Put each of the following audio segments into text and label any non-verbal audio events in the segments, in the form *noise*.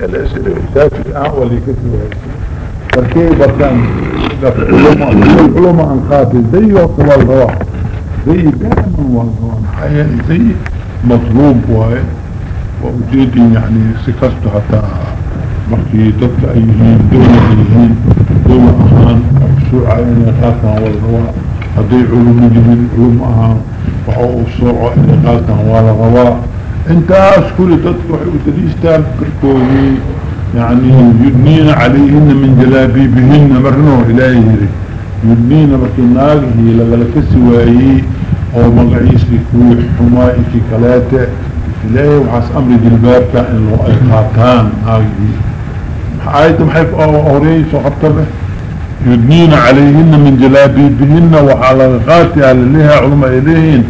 آه ولي كتب فكيف كان العلماء انقاتل زي وقت والغواء زي دائما والغواء حيا زي مطلوب وهي ووجود يعني سكسته حتى markii dadka ay yihiin dawla ay yihiin dawla ahaan shuuca inay qaataan waa la rabaa hadday culumo yihiin culum ahaan waxa dadka waxay u daliistaan karkoodii يعني يدنين عليهن من جلابيبهن مرنو إلهي يدنين مركناغه لغلق سوائي أو مقعيس لكوي حمائك كلاته. إلهي وحاس أمر جلبابك إنه أي قاتان هذه آية محيف أوريس وحطبه يدنين عليهن من جلابيبهن وحلقاتها لليها علماء إليهن.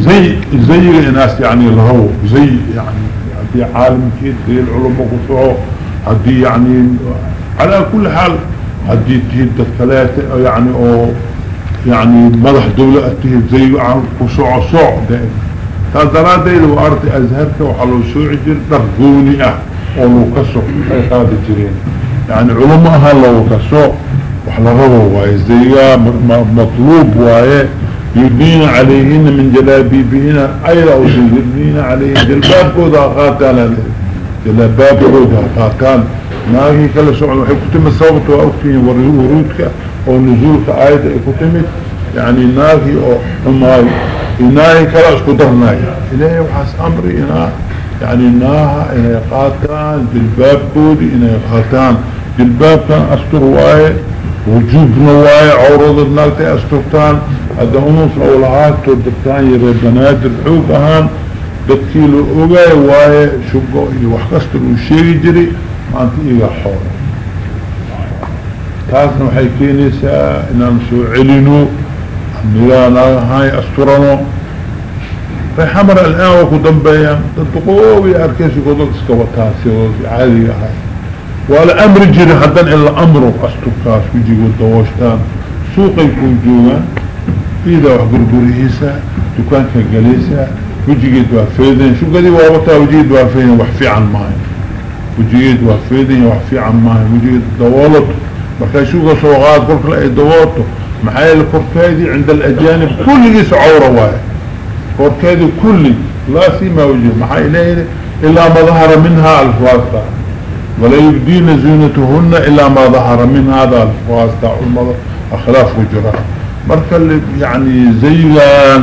زي زي الناس يعني الهو زي يعني هدي عالم كيد زي العلماء قصعوا هدي يعني على كل حال هدي تهد الثلاثة يعني أو يعني مدح دولة اتهد زي قصعوا صع دائما تدرى دي لو أرضي أزهرك وحلو سوعي جر درقوني أه ولو كسو أي قادة جرين يعني علماء لو كسو وحلا رضو واي زيغا مطلوب واي يدين عليهن من جلابيبهن أي لو يدين عليهن. جلباب قودا قاتل جلباب قودا قاتل ناهي كلا سعود وحي كتم الصوبة وأكتين ورودك أو آية كتمت يعني ناهي أو حماي إناهي كلا اسكو درناي إلهي وحاس أمري إنا يعني إناها إنا قاتان جلباب كودي إنا قاتان جلباب كان أستر واي وجوب نواي عورض النالتي أسترتان هذا أمس أولهات تودكتان يري بنادر حوق أهان ogaay waaye shugo iyo wax kasta uu sheegi jiray maanta iga xoolo taasna waxay keenaysaa inaan soo celino nidaanahay asturano فحمر الآن وكو دنبيا تدقوه أركيسي قدر اسكوتاسي عادي هاي. ولا أمر جري حتى إلا أمره أستركاس ويجي قدوشتان سوق يكون جوغان إذا وحقر بريسا دكان كالجليسا ويجي قد وفيدين شو قدي وابطا ويجي قد وفيدين وحفي عن ماي ويجي قد وفيدين وحفي عن ماي ويجي قد دوالط shuga sooqaad kolka ay dawooto maxaa yeele korkeedii cinda alajaanib kulligiis cawra waaye korkeedii kulli laa sima wajh maxaa ilayhi ilaa ma dahara minha alfaasta wala yubdiina ziinatahuna ilaa ma dahara min hada alfaasta culmada akhlaaf marka yani zaygaan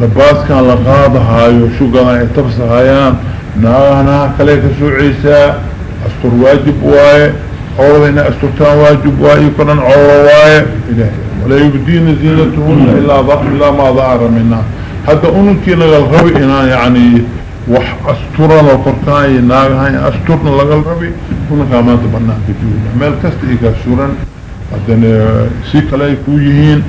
labaaskan la qaadahaayo shugana ay tabsahayaan naagaha kale ka sooceysaa astur waajib waaye عورضين أسترتان واجب واي كنن عورة واي. ولا يبدين زينتهن إلا, إلا ما ظهر منها. حتى أنكي نغل غبي هنا يعني وح أسترنا وقرطان ناغهاي أسترنا لغل غبي هناك ما تبنى كتير. مال كست إيقا سورا حتى سيك علي كويهين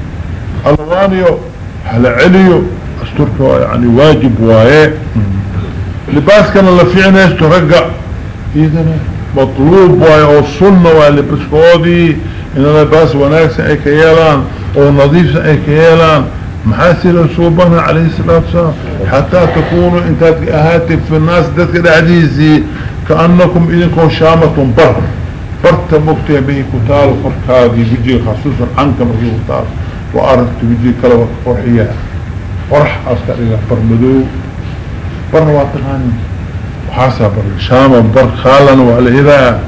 الوانيو هل عليو؟ أسترتوا يعني واجب واي لباس كان الله في عناش ترقع إذن مطلوب واي أو السنة واللي بسكودي إن لباس وناكس اي كيالان أو نظيف اي كيالان محاسن صوبنا عليه الصلاة والسلام. حتى تكونوا انتات أهاتف في الناس ذاتك العديزي كأنكم إذنكم شامة بر. برت مكتب به كتال فركادي بيجي خصوصا عنك مرجي كتال. وأردت بيجي كلوة فرحية. فرح أسكر إلى برمدو برنواتغاني حسب الشام بر خالا والإذا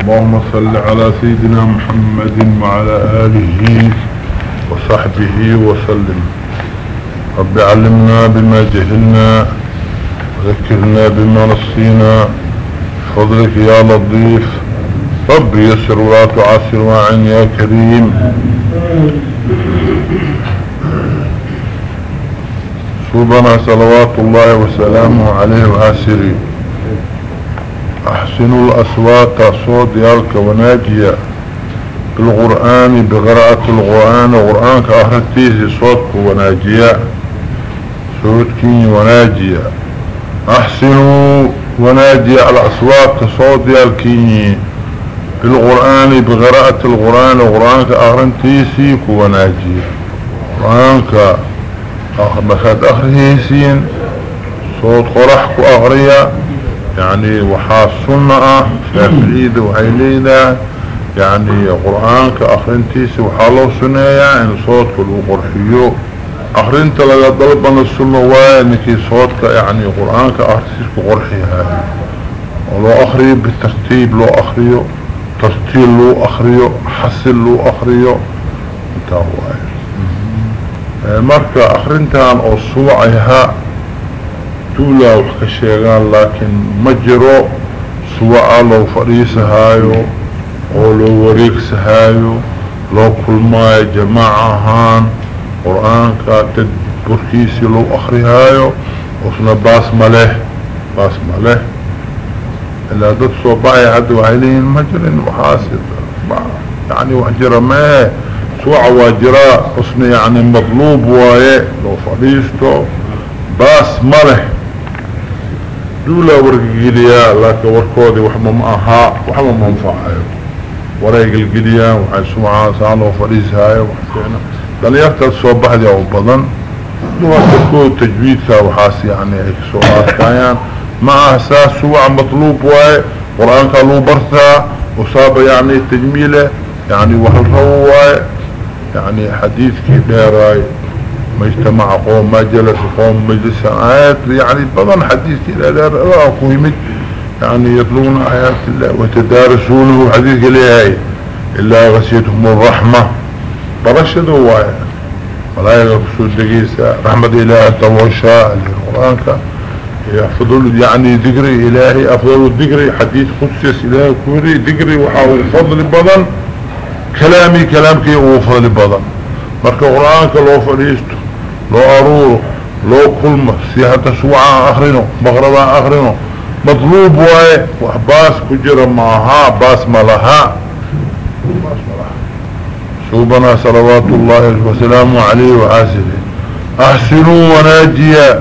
اللهم صل على سيدنا محمد وعلى آله وصحبه وسلم. رب علمنا بما جهلنا وذكرنا بما نصينا فضلك يا لطيف. رب يسر ولا تعسر وعن يا كريم. صوبنا صلوات الله وسلامه عليه وآسري أحسنوا الأصوات صوت يالك وناجية. بالقرآن بقراءة القرآن. القرآن كأخرتيه صوتك وناجية. صوتك وناجية. أحسنوا وناجية الأصوات صوت يالكي بالقرآن بقراءة القرآن القرآن كأخرتيه وناجية القرآن كأخرتيه مركز أخرهيسين صوت قرح كأغرية يعني وحا السنة شافعيد وعيلينا يعني قرآن كأخرنتيس وحالو سنية ان صوت قرحيو. أخرنت لغا ضلبنا السنة وانكي صوتك يعني قرآن كأخرنتيس كقرحي هاي ولو أخري بالترتيب لو أخريو ترتيل لو أخريو حسل لو أخريو انت هو مركا أخرنتان أو صوعيها دولا وحكا شيغان لكن مجرو سواء لو فريسهايو أو لو وريكسهايو لو كل ما جماعة هان قرآن كاتد بركيسي لو أخريهايو وصنا باس مليه باس مليه إلا دد صوباعي عدو عيلين مجرين وحاسد. يعني وحجر ما سوع واجراء حسن يعني مطلوب وايه لو فريستو باس مليه دولا ورقيليا لكن وركودي وحما معها وحما منفعه وريق القليا وحي سمعها سانو دليارتا الصوبح دي أو بضن. دولا تجويدها وحاسي يعني سؤال كايان مع أساس سوع مطلوب واي قرآن قالوا برثا وصاب يعني تجميله يعني واي. يعني حديث ديراي ما اجتمع قوم ما جلس قوم مجلس آيات يعني بضن حديث كده أقويمت يعني يطلون آيات الله وتدارسونه. حديث لهاي إلا غسيتهم الرحمة. برشدوا وايا ولا يغفصوا الدقيسة. رحمة إله التوشاء القرآن يحفظوا يعني ذكري إلهي أفضل الذكري حديث قدسيس إلهي كوري ذكري وحاول فضل بضن كلامي كلامك وفضل بضن مركا قرآنك لو فريسته لو أروره لو كلمة سيحة سوعة أخرينه مغربا أخرينه. مطلوب واي وحباس كجر معها باس ملها. باس ملها. سوبنا صلوات الله وسلامه عليه وعاسره أحسنوا وناجيا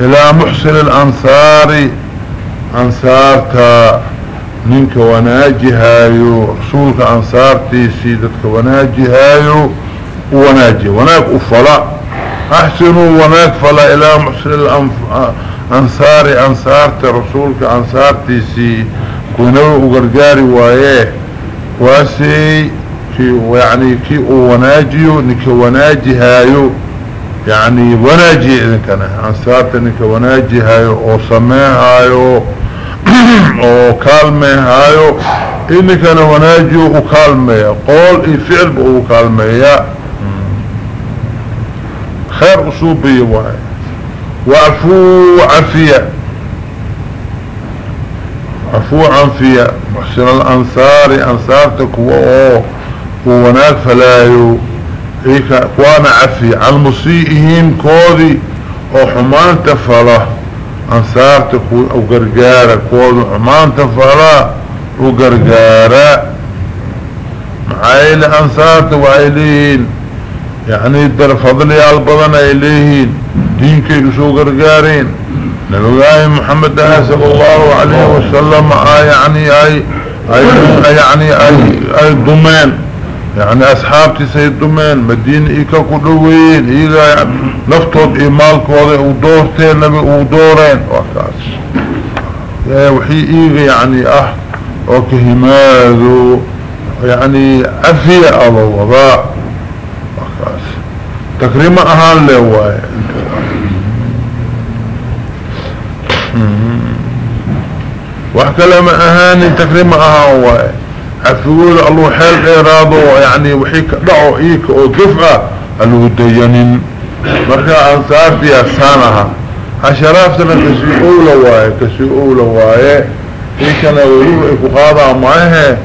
إلى محسن الأنصار. أنصارك منك وناجهايو رسولك انصارتي سيدتك وناجهايو وناجي. وناك أفلا. أحسنوا وناك فلا إلى محسن الانصار انصاري أنصارت رسولك انصارتي سي كونو وغرغاري وايه. واسي كي يعني كي وناجيو نك وناجي هايو يعني وناجي اذن كان انصارت نك وناجي هايو أو سماه هايو *clears throat* أو كالمه هايو إنك أنا وناجيو وكالمه قول إي فعل بو كالمه خير اصوبي وايه وعفو عفية عفو عفية محسن الأنصار أنصارتك وهو وناك فلايو. إيكا وأنا عفية عن مسيئهم كودي وحمان تفلا. أنصارتك وقرقارة كودي حمان تفلا. وقرقارة معايلة أنصارتك وعيلين. يعني در فضلي البضن إليهين. دينك يسو قرقارين. نبي محمد صلى الله عليه وسلم آه يعني آي آي يعني آي آي ضمان يعني اصحابتي سيد ضمان مدين إيكا كدوين ايكا يعني نفتض ايمالك وضع ودورتين نبي ودورين. وكاس. وحي ايكا يعني آه وكهماذو يعني عفية الله وضاء وكاس. تكريم أهان له واي وحكلم أهاني تكريم أهان واي. عفول الله حال اراده يعني وحيك دعو إيك أو دفعة اللو ديانين مركا انصار في اسانها عشرافتنا كسي أولى واي كسي أولى واي. ايكنا ولو ايكو قاضع معها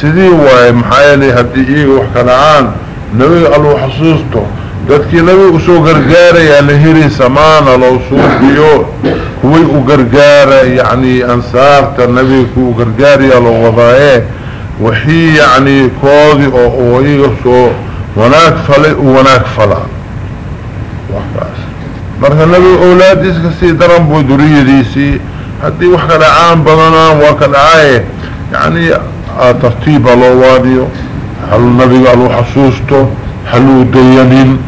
سيدي واي محايلي هدي إيك وحكالعان نبي الله حصوصته dadkii nabiga usoo gargaaraya la heli samaana loo suubiyo kuway u gargaara yani ansaarta nabiga ku gargaaraya loo wadaaye oo iyaga soo wanaag falay u wanaag falaa wakaas marka nabiga awlaadiis kasii daran buu duriyadiisii haddii wax ka dhacaan badanaan waa ka dhacaaye yani tartiiba loo waadiyo halu nabiga aluu xasuusto haluu dayanin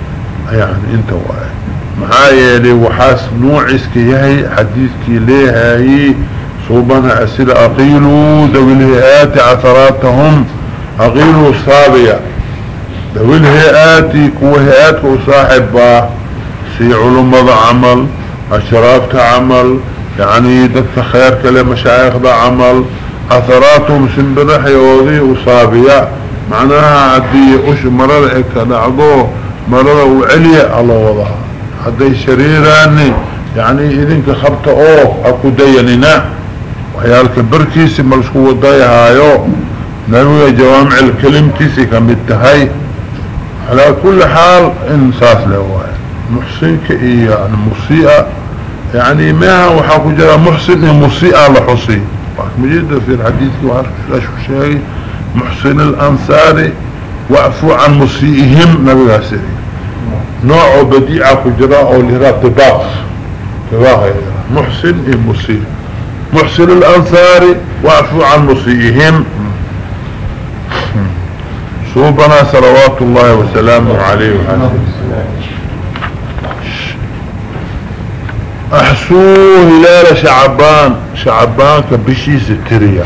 يعني انت واحد محايا وحاس نوع اسكيهي حديثكي ليهاي صوبنا أسئل أقيلوا ذوي الهيئات عثراتهم. أقيلوا الصابية ذوي الهيئات كو هيئات صاحب سي علماء عمل. أشراف عمل يعني دك خير كلام مشايخ ذا عمل. أثراتهم سنبرح يوضي وصابية. معناها عدي أش مرر إكا دعضو مرر وعليا الله وضعها هذي شريراني. يعني إذنك خبط أوه أكو ديننا وحيالك بركيسي ملسكو ضيهايو نروي جوامع الكلم تيسي كمتهي على كل حال انساس له محسنك إيه يعني مسيئة. يعني ما وحاكو جرى محسن مسيئة لحسين مجد في الحديث وعرف شيء محسن الأنصار وعفو عن مسيئهم نبي غاسري. نوع بديعة كجراء أو لهراء طباق طباق محسن المسيء محسن الأنصار وعفو عن مسيئهم صوبنا صلوات الله وسلامه عليه. وحسن أحسوه هلال شعبان. شعبان كبشي ستريا.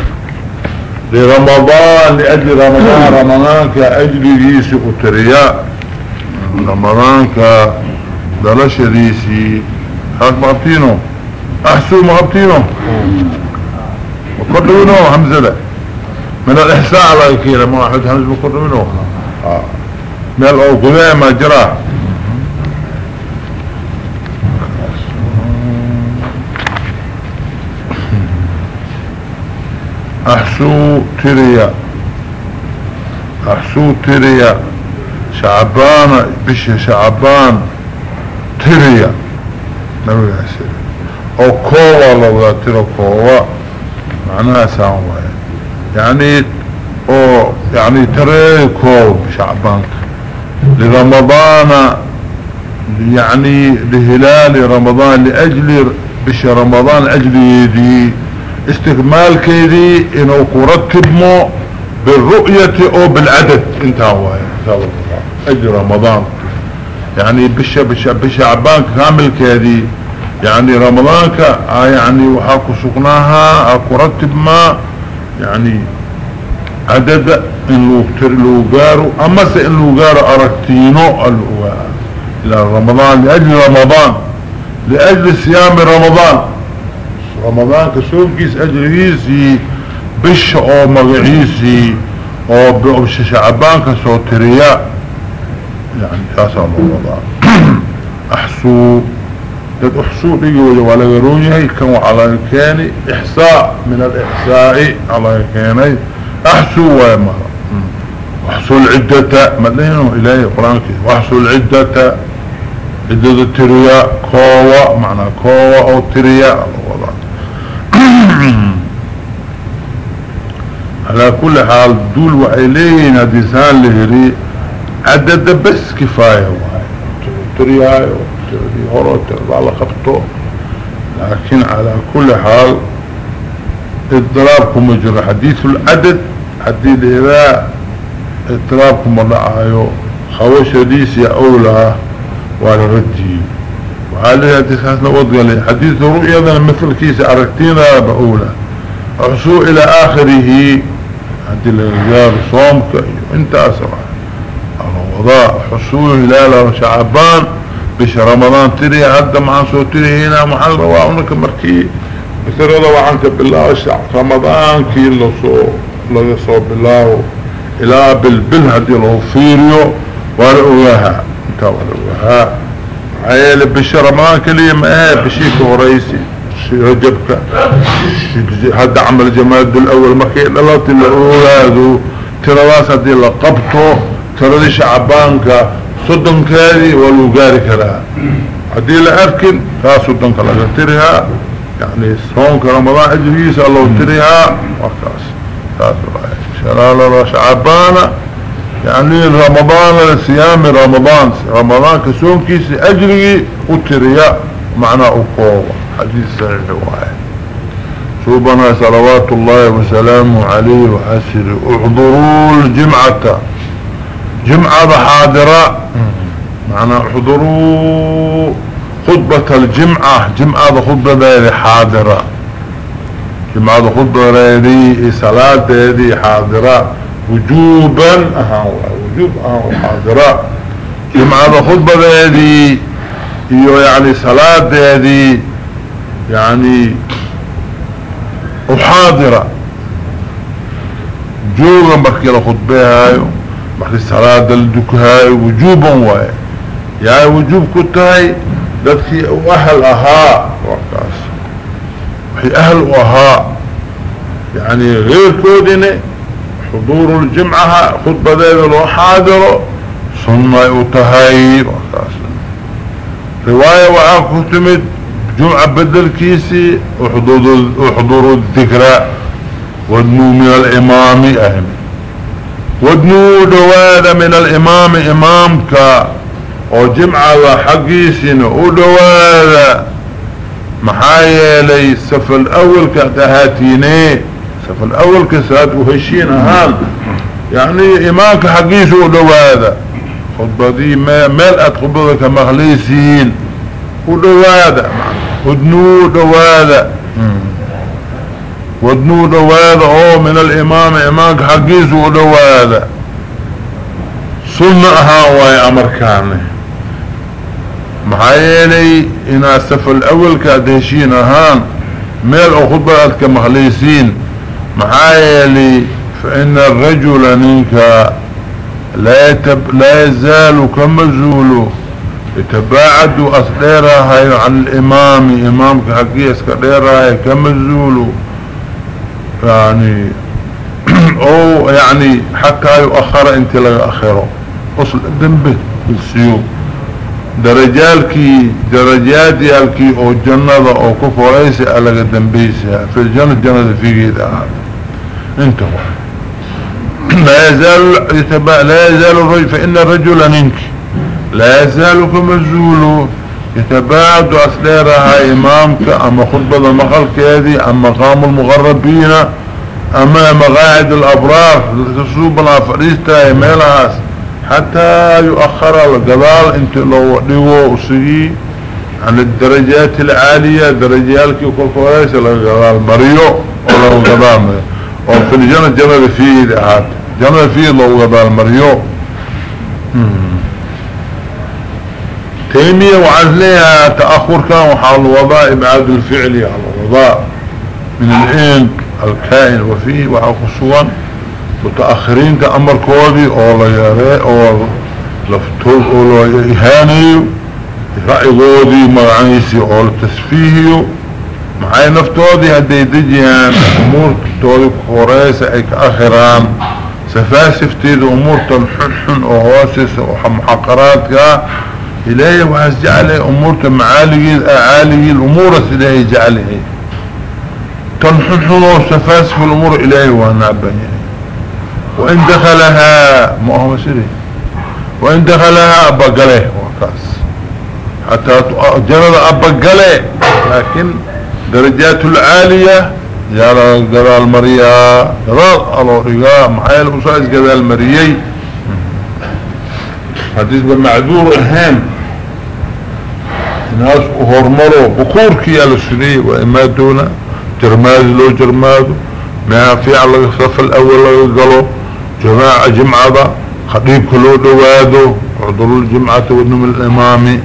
لرمضان لأجل رمضان. رمضان كأجل ريسي أتريا. رمضان كدلش ريسي. حاك مغبتينو احسوه مغبتينو وقدرونو همزة من الإحساء على الكيلة ما واحد همز آه. من الاوقذاء ما جراه أحسو تريا. أحسو تريا. شعبان بش شعبان تريا. نبي حسين أو كوة ترى كوة معناها ساموة يعني أو يعني تري كوة شعبان. لرمضان يعني لهلال رمضان لأجل بش رمضان أجل يدي. استكمال كيدي إنه مو بالرؤية أو بالعدد. انت هو أجل رمضان. يعني بش بش بشعبان كامل كيدي. يعني رمضان كا آه يعني وحاكو سقناها آكو رتب ما يعني عدد ان لو قارو أما سئ لو قارو أركتينو إلى رمضان لأجل رمضان لأجل صيام رمضان. رمضان كسوكيس أجريسي بش أو مغعيسي أو بش شعبان كسوتريا يعني كاسا رمضان. *coughs* أحسو. احسو لي ولا غروني كان على كاني إحساء من الإحساء على كاني احسو وما واحسو العدة مدينه إلهي قرآن كي. واحسو العدة عدة التريا كوة معنى كوة أو تريا. *clears throat* على كل حال دول وعلينا ديسان لهري عدد بس كفاية تريها هورو تربع لخبطه لكن على كل حال اضرابكم مجرى حديث العدد حديث إذا اضرابكم رأيه خوش ديسي أولى وعلى ردي وعليها تساسنا وضغلي حديث رؤيا ذا مثل كيس أركتينا بأولى. عصو إلى آخره. هدي الرجال صومك أنت أسرع. الوضاء حصول هلال شعبان. بش رمضان تري هدى مع سو تري هنا محل رواعنك مركي. مثل رضا عنك بالله رمضان كي اللي صو لغي صو بالله إلى بالبل هدي له فيريو انت ورؤوها. عيال بش رمضان كلية ما إيه بشيك ورئيسي. رجبك. هذا عمل جماد الأول مكي للوت الاولاد ترواس هذه لقبته تردي شعبانك. صدن كاري والوغاري كلا هذه لأركن تا صدن كلا تريها. يعني صونك رمضان اجريس الله تريها. وكاس تاس شلال شعبانا يعني رمضان صيام رمضان. رمضان كسون كيسي أجري وتريا معنى اقوه حديث صحيح واحد. صوبنا صلوات الله وسلامه عليه وحسر احضروا الجمعة. جمعة حاضرة معنى احضروا خطبة الجمعة. جمعة خطبة ذي حاضرة. جمعة خطبة ذي صلاة ذي حاضرة. وجوبا أها. وجوب أها حاضرة. جمعة خطبة ذي يعني صلاة يعني وحاضرة. جوبا مركي بحر الصلاة دلدكها وجوبا واي يعني وجوب كتاي دكي واهل أها. وقاس وحي أهل أها. يعني غير كودنة حضور الجمعة خد بذيب الوحادر صنع وتهايب وقاس رواية واكتمت جمعة بدل كيسي. وحضور الذكرى. والنوم من الامامي اهمي ودنود واذا من الإمام إمامك أو جمع الله حقيسين ودو واذا محايا لي صف الأول كتهاتيني صف الأول كسات وهشين اهال يعني إمامك حقيس ودو واذا خطبة دي ما ملأت خطبتك مخليسين ودو واذا ودنود واذا oo min alimaami imaamka xaggiisa u dhawaada sunna ahaan waayo amarkaane محايلي إنا سف الأول كادهشين أهان. ميل أو خطبة أدك مخليسين محايلي فإن الرجل ننك لا, يتب لا يزال كمزول. يتباعد أصديرها عن الإمام. إمامك حقية أسكديرها كمزول. يعني *clears throat* أو يعني حتى يؤخر انت لأخره أصل الدنبه بالسيوب درجالكي درجات يالكي أو جنة أو كفوريس ألغا دنبيسها في الجنة جنة في قيد انت هو لا يزال لا يزال الرجل فإن الرجل منك. لا يزال كمزول يتباعد أسليرها إمامك أما خطبة مخلك هذه أما مقام المغربين أما مقاعد الأبرار تصوبنا فريستها ميلهاس حتى يؤخر القضال إنت لو ديو اسيي عن الدرجات العالية درجات كل فوائس القضال مريو ولو قضال وفي الجنة جنة فيه دعات جنة فيه لو قضال مريو. تيمية وعزليها تأخر كان وحال الوضاء ابعاد الفعلي على الوضاء. من الإن الكائن وفيه وحاق متأخرين كأمر كودي أو لياري أو لفتوز أو لإهانيو رأيقودي مرعنيسي أو لتسفيهيو معاي نفتودي هدي دجيان أمور تودي كوريسة أي كأخران. سفاسفتيد أمور تنحنحن أو هواسس أو محقراتك إلهي وحس جعله امور تمعالي اعالي الأمور سلهي جعله. تنحنحن أو سفاسف الأمور الهي ونعبني وإن دخلها مؤهم سري. وإن دخلها أبقله وكاس حتى جرد أبقله. لكن درجات العالية يرى قرى المريا قرى الورقاء محايل أساس قرى المريي. حديث بمعذور أهم ناس أهرمروا بكوركي على السنية وإما دون جرماد لو جرماد ما في على الصف الأول قالوا جماعة جمعة خطيب كله دوادو عضر الجمعة ودنم الإمام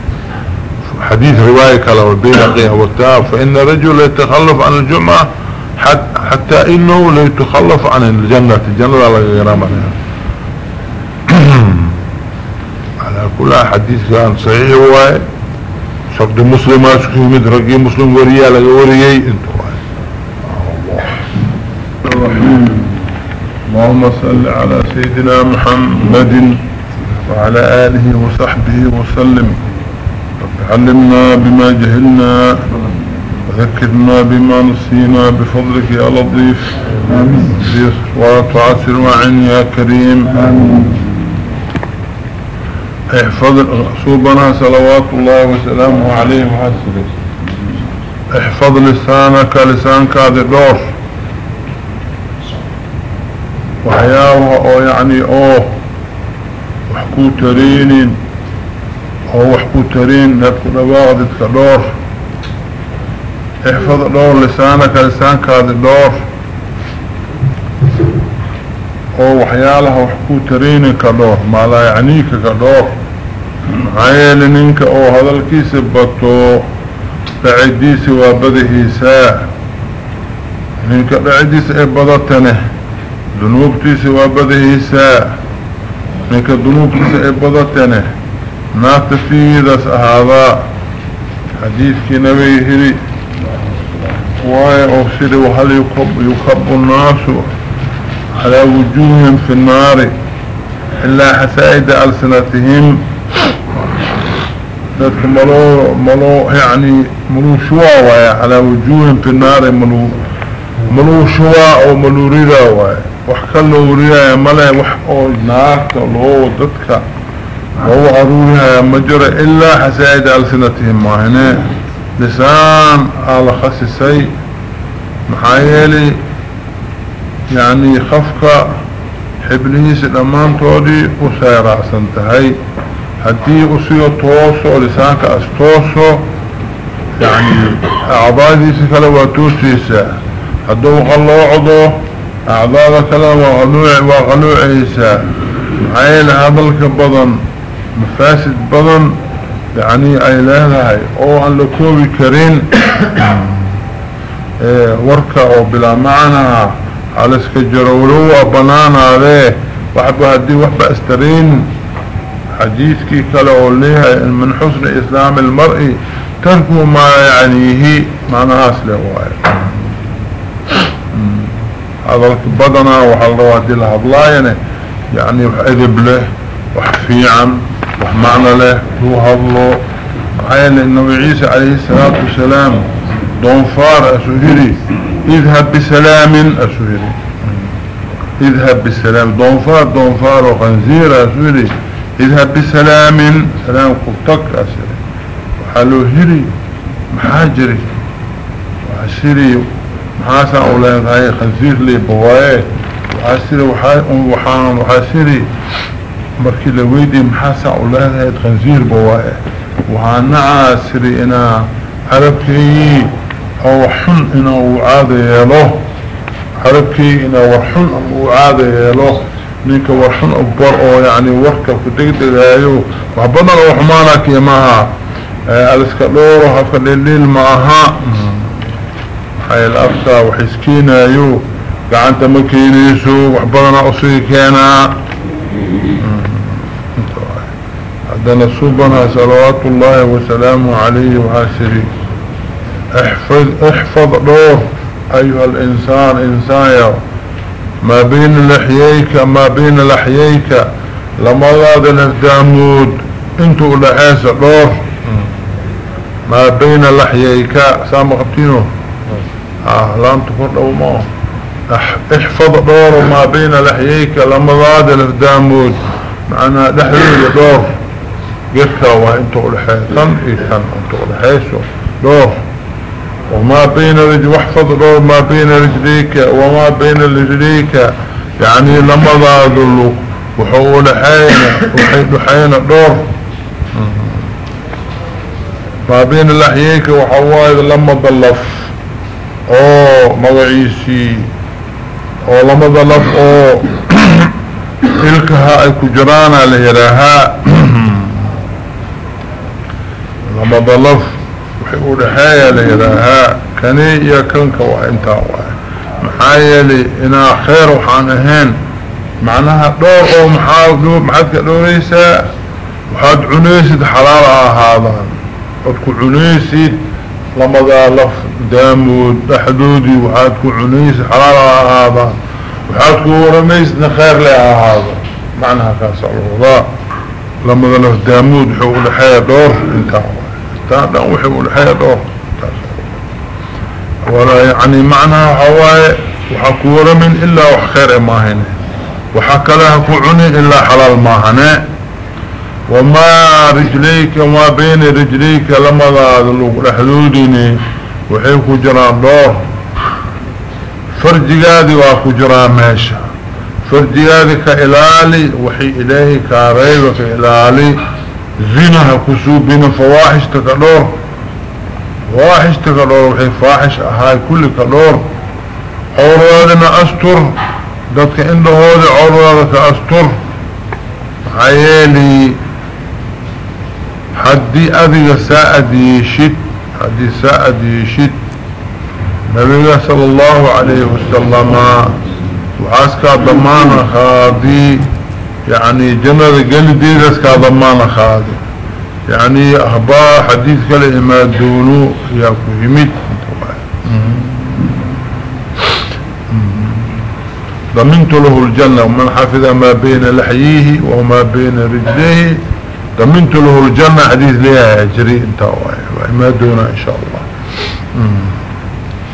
حديث رواية كلا *coughs* قيها والتاب فإن رجل يتخلف عن الجمعة حتى, حتى إنه لا يتخلف عن الجنة الجنة على منها *coughs* على كل حديث كان صحيح هو شرط مسلم أشكي مدرقي مسلم وريا لغا وريي انتو الله اللهم صل على سيدنا محمد وعلى آله وصحبه وسلم. رب علمنا بما جهلنا وذكرنا بما نسينا بفضلك يا لطيف. آمين. وتعسر وعن يا كريم. آمين احفظ صوبنا صلوات الله وسلامه عليه وحسنه احفظ لسانك لسانك هذا دور وحياه أو يعني أوه. وحكو ترين أو وحكو ترين نبقوا نباغذتك دور احفظ دور لسانك لسانك هذا دور أو وحيالها وحكو ترينك دور ما لا يعنيك دور غير ننك أو هذا الكيس بطو بعديس وابده ساع ننك بعديس ابضتنه ذنوب تيس وابده ساع ننك ذنوب تيس ابضتنه ناتفيدس اهذا حديث كي نبي هري واي أفسد وحل يقب, يقب الناس على وجوههم في النار إلا حسائد ألسنتهم. لك ملو ملو يعني ملو شواء على وجوه في النار ملو ملو شواء وملو ريدا وحكا له ريدا يا ملي وحكو النار تلو ضدك وهو عروها يا مجرى إلا حسائد ألسنتهم وهنا لسان على خسسي محايلي يعني خفك حبليس الأمان تودي وسيرا سنتهي هدي اسيو توسو لسانك استوسو يعني اعضادي سكلا واتوسيسا هدو غلو عضو اعضادة كلا وغلوعي وغلوعيسا عيل عضلك بضن مفاسد بضن يعني ايلاه لهاي أو ان لكوبي كرين وركع بلا معنى على اسك جرولو وبنانا ذي وحبها دي وحبها استرين وحبها حديثكي كلا ليها من حسن إسلام المرء تركوا ما يعنيه معنى اصله واي هذا بدنا وحال رواتي الهضلاينة يعني وحذب له وحفيعا ومعنى له هو هضلو عين النبي عيسى عليه الصلاة والسلام دونفار أسهري اذهب بسلام أسهري اذهب بسلام دونفار دونفار وخنزير أسهري اذهب بسلام. سلام قبطك عشري وحلو هيري. محاجري. وعشري محاسا أولاد هاي خزير لي بواي. وعشري وحان وحان وعشري مركي لويدي محاسا أولاد هاي خزير بوايه وعنا عشري إنا عربتي أو حن إنا وعادي يا له عربتي إنا وحن وعادي يا له نينك ورحن أبار أو يعني ورحك في تقيت الهيو وحبنا الوحمانك يا ماها آه، ألسك دورها فالليل معها. حي الأفسى وحسكين هيو قعنت مكينيسو وحبنا أصيك عدنا صوبنا سلوات الله وسلامه عليه وحاسري احفظ احفظ دور أيها الإنسان إنسان يا ما بين لحييك ما بين لحييك. لما هذا الدامود. انتو لحيس دور ما بين لحييك. سام قبتينه آه لا انتو فرقوا ما احفظ دور ما بين لحييك. لما هذا الدامود. معنا لحيي دور. قلتها وانتو الحيثن ايثن انتو الحيثو دور. وما بين رجل واحفظ دور ما بين رجليك وما بين رجليك. يعني لما ذاذلو وحول حين وحيد حين دور. ما بين لحييك وحوايد لما ضلف أو مغعيسي أو لما ضلف أو *coughs* إلكها اي كجرانا لهراها *coughs* لما ضلف وحيقول حايا لهراها كاني يا كنك وانتا واي محايا لي إنا خير وحان اهين معناها دور أو محاول دوب محادك دوريسا وحاد عنيسد حلال هذا وادكو عنيسد لما ضلف دامود لحدودي وحادكو عنيسد حلال هذا وحالكو رميسنا خير لها هذا معناها كاسع الله. لما ذلك دامود حقول الحياة دور انت تانا وحقول الحياة دور ولا يعني معناها حواي وحكو رمين إلا وخير ما هنا وحكى لها كعني إلا حلال ما هنا وما رجليك وما بين رجليك لما ذلك لحدودني وحيكو جران دور فرجقادي واكو جران ماشا. فرجقادي كإلالي وحي إلهي كاريب كإلالي. زنا كسوبين فواحش تكالور فواحش تكالور وحي فاحش هاي كل كالور عورادنا أستر. ذاتك عنده هذا عورادك أستر. عيالي حدي أذي ساعد يشد حدي ساعد يشد نبي صلى الله عليه وسلم. وعاسكا ضمان خاضي يعني جنة قل ديدسكا ضمان خاضي يعني أخبار حديث كلا إما دونو ياكو يميت. ضمنت له الجنة. ومن حفظ ما بين لحيه وما بين رجليه ضمنت له الجنة. حديث ليها يجري انت وما دون إن شاء الله.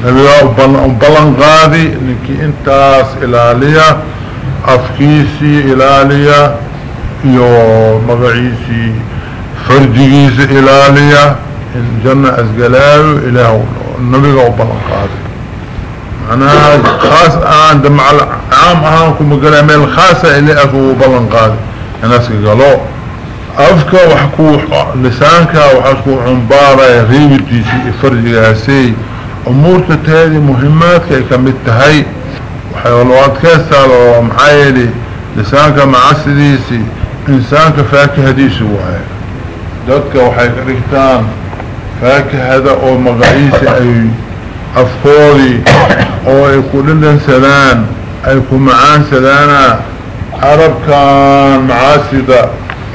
نبي بلن غادي انك انتاس الالية أفكيسي الالية يو مغعيسي فرجيسي الالية الجنة ازقلاوي اله النبي بلن غادي معناها خاص آن دمع العام اهانكم مقلامين الخاصة اللي اكو بلن غادي الناس قالوا afka wax ku lisaanka waxaad ku xumbaaraya riibitiisi farjigaasay umuurta taadi muhimaadka وحيوالوات كيسال ومحايلي لسانك معاسديسي إنسانك فاكي هديسي وعي دوتك وحيك ركتان فاكي هذا أو مغعيسي أي افكولي أو يقول لن سلان ايكو معان سلانا. عرب كان معاسدة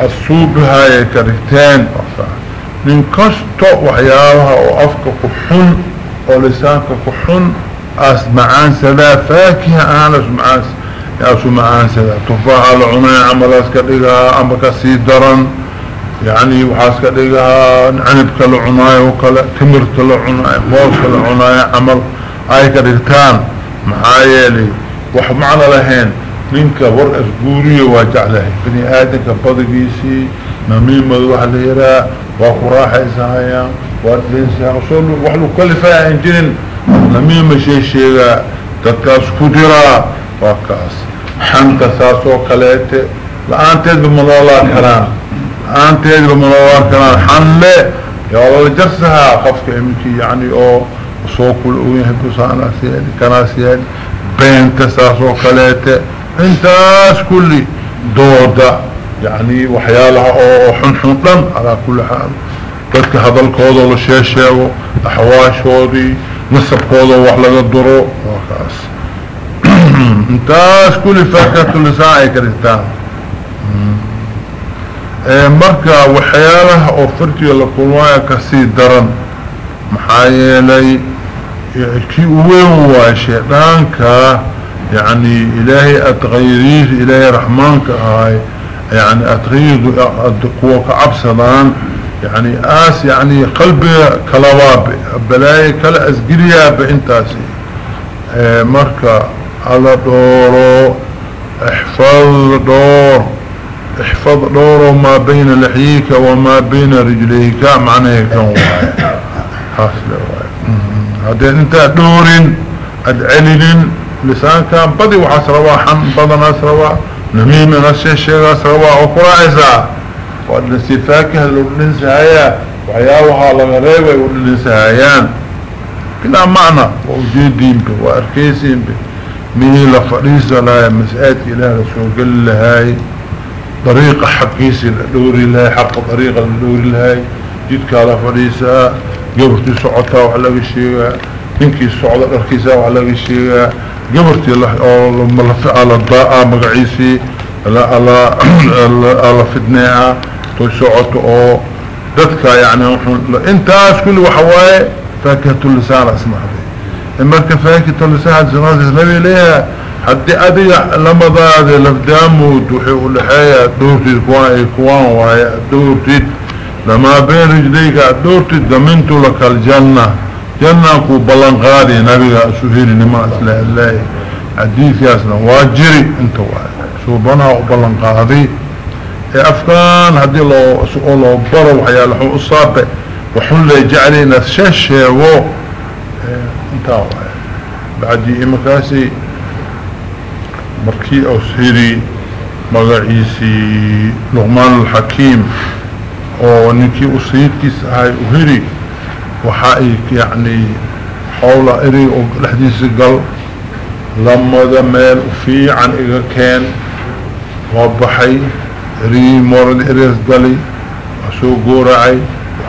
الصوب هاي كاركتان لنكشتو وحيالها وافكك حن ولسانك حن كحن اسمعان سلا فاكهة أنا اسمعان يا سمعان سلا. تفاح العناء عمل اسكدقها اما كسيدرا يعني وحاس كدقها عنبك العناء وكلا تمرت العناء موسك العناء عمل هاي كريتان محايلي وحمعنا لهين. منك ور أسبوري واجعله بني آدم كبضقيسي نميمة وحليرا وقراح إسهايا وادلنسي أصول وحلو كل انجرين نميمة شيء شيء تتكاس كدرا وكاس حنك ساسو كليت لآن تيد بمنوالات كران لآن تيد بمنوالات كران حنلي يا الله جرسها خفك امتي يعني أو سوق الأوين هبسانا سيادي كنا سيادي بين تساسو كليت انتاس كل دودة يعني وحيالها أو حنحن على كل حال. dadka hadalkooda la sheesheego axwaashoodii nasabkooda laga duro waa kaas intaas kulli faakatulisaan ay ka dhigtaan marka waxyaalaha oo farjiga la kulmaayo kasii daran maxaa yeelay kii uweyn waay sheedhaanka يعني إلهي أتغيريه إلهي رحمانك هاي يعني أتغير قوة عبسدان يعني آس يعني قلبي كلواب بلاي كلا أزقريا بإنتاسي. آه مركا على دورو إحفظ دور إحفظ دوره ما بين لحيك وما بين رجليك معنى كون حاصل هذا أنت دور ادعلن لسان كان بدي وحسروا حن بدنا سروا نميم نسي الشيء سروا وقراعزا وأدلسي فاكهة للنسايا وعياوها لغريبة وللنسايان كلا معنى ووجودين به وأركيسين به ميه لفريسة لا مسألة إله رسول قل لهاي طريقة حقيسي لدوري لهاي حق طريقة لدوري لهاي جدك على فريسة قبرتي سعطة وعلى الشيء منكي السعودة أركيسة وعلى الشيء قبرتي لما على الضاء مقعيسي على على على تشعط أو ددك يعني انت كل وحواي فاكهة اللسان اسمح دي. إما فاكهة اللسان جنازة النبي ليها حدي أدي لما ضاد لفدامو دوحي ولحيا دورتي كوان كوان وهي دورتي. لما بين رجليك دورتي دمنت لك الجنة. جنة كو بلنغاري نبي سهيل نما اسلح الله حديث ياسنا واجري انت واجري وبلنغاري افكان هدي لو سؤال وبرو وحيا لحو اصابة وحل جعلي نفسش و انت واجري بعد امكاسي مركي أو سهيري مغعيسي لغمان الحكيم. oo ninkii usiidkiis ahay uhiri waxa ay yani xawla eri oo dhexdiisa gal lamada meel ufiican iga keen waa baxay erigii moorada erees gali waa soo gooracay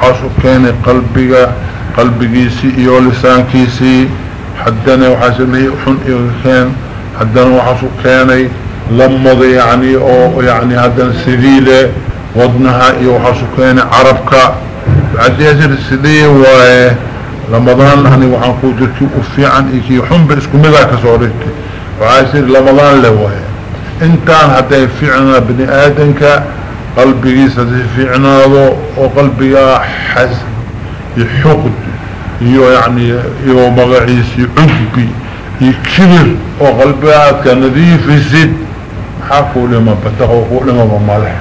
waxaasu keenay qalbiga qalbigiisii iyo lisaankiisii haddana waxaa sameeyey xun iga keen haddana waxaasu keenay lamada yani oo yani haddana sidiile wadnaha iyo waxaasu keenay carabka waxaad sidii waaye lamadaan ani waxaan ku jirkii u fiican iyo kii xunba isku midaa kasoo oo qalbigaa xas iyo xuqd iyo yani iyo magaciisi cudbi iyo kibir oo qalbigaadka nadiifisid maxaa kuu dhima bataqo kuu dhimaba male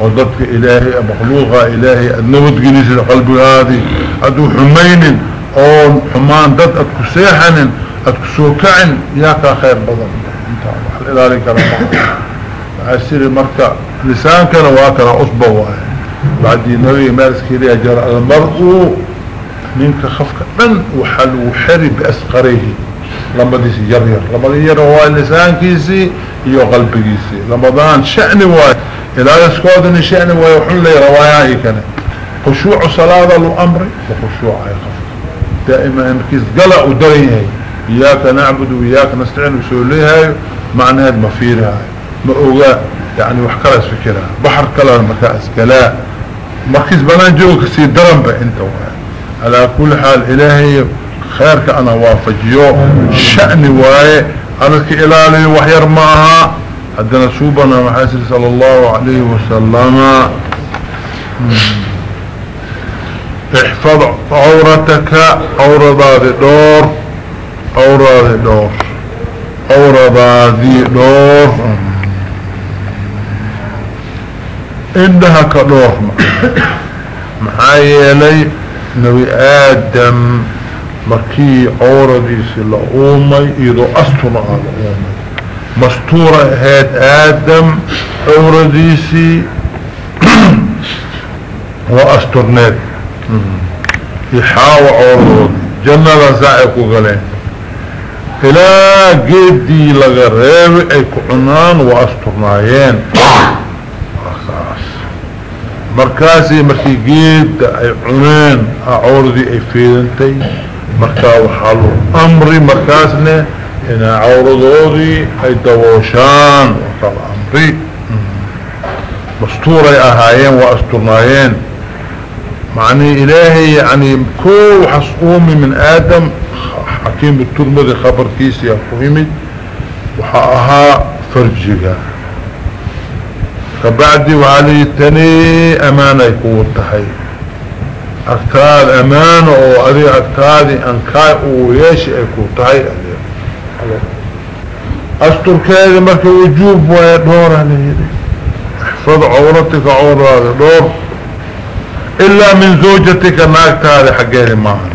oo dadka ilaahay makhluuqa ilaahay aada nabadgelisid qalbigaadii hadduu xumaynin oo xumaan dad ad ku seexanin ad ku soo kacin yaa kaa khayr badan لذلك رمضان؟ عسير مركة لسان كان واكرا أصبوا بعد نبي مارس كيري أجر المرء منك خفك. من وحل وحري بأسقريه. لما ديس يرير لما ديس رواي لسان كيسي هي قلب كيسي. رمضان شأن واي إلا يسكوذني شأن واي وحل لي روايه كان. خشوع صلاة الأمر وخشوع أي خفك. دائما انكيس قلع ودريه إياك نعبد وإياك نستعين وشو وسوليها معنى هذا ما فيها ما أغاء يعني وحكرة فكرة بحر كلها المكاس كلا. مركز بنان جوك سيد درم أنت وعلا. على كل حال إلهي خيرك أنا وافجيو. شأني واي أنك إلالي وحير معها. عندنا سوبنا محاسر صلى الله عليه وسلم. احفظ عورتك عورة دور. عورة ذي دور عورة ذي دور إنها كدور محايا لي نبي آدم مركي عورة ذي سلعومي إذا أستر على أمي مستورة هاد آدم عورة ذي سي وأسترنات يحاوى عروض جنة لزائق وغلين إلى قيدي لغريب أي كعنان وأسترنايين. أساس. مركاسي مركي قيد أي عنين عورضي أي فيدنتي. مركا وحالو أمري مركاسنا أنا عورضوذي أي دووشان وقال أمري. مستوري أهايين وأسترنايين. معني إلهي يعني كو حسقومي من آدم حكيم بالترمذي خبر كيسي أفهمي وحقها فرجها فبعدي وعلي التاني أمانة يكون التحي أكتاد أمانة أو أذي أكتادي أنكاي ويشي يكون التحي أستر كاذي مركي وجوب ويدور عليه. احفظ عورتك عورة. دور. إلا من زوجتك ناكت هذه حقيقي معها